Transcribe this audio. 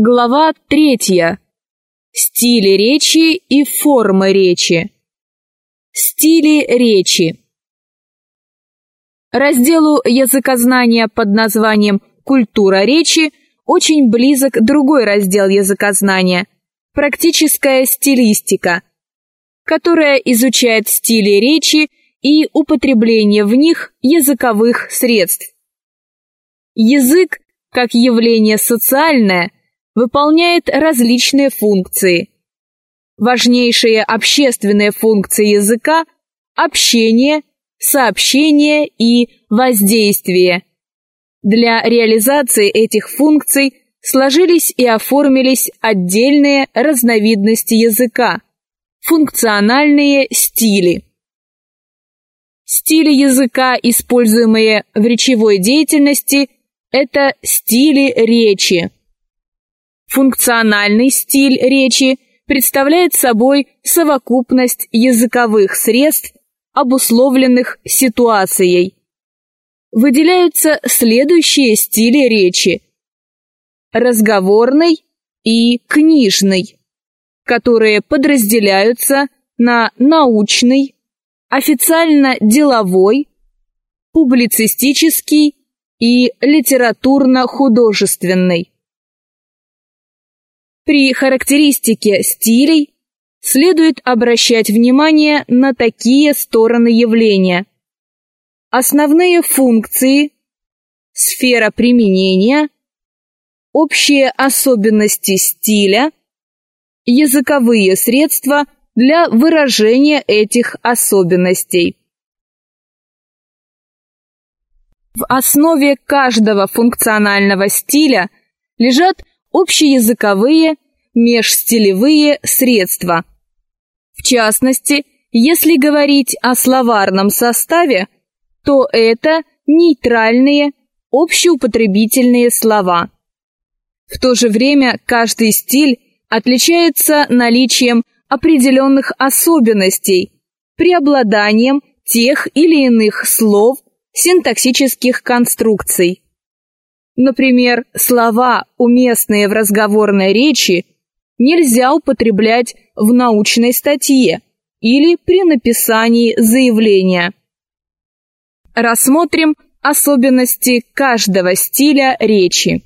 Глава третья. Стили речи и формы речи. Стили речи. Разделу языкознания под названием «Культура речи» очень близок другой раздел языкознания – практическая стилистика, которая изучает стили речи и употребление в них языковых средств. Язык, как явление социальное – выполняет различные функции. Важнейшие общественные функции языка – общение, сообщение и воздействие. Для реализации этих функций сложились и оформились отдельные разновидности языка – функциональные стили. Стили языка, используемые в речевой деятельности, это стили речи. Функциональный стиль речи представляет собой совокупность языковых средств, обусловленных ситуацией. Выделяются следующие стили речи. Разговорный и книжный, которые подразделяются на научный, официально-деловой, публицистический и литературно-художественный. При характеристике стилей следует обращать внимание на такие стороны явления. Основные функции, сфера применения, общие особенности стиля, языковые средства для выражения этих особенностей. В основе каждого функционального стиля лежат общеязыковые, межстилевые средства. В частности, если говорить о словарном составе, то это нейтральные, общеупотребительные слова. В то же время каждый стиль отличается наличием определенных особенностей, преобладанием тех или иных слов, синтаксических конструкций. Например, слова, уместные в разговорной речи, нельзя употреблять в научной статье или при написании заявления. Рассмотрим особенности каждого стиля речи.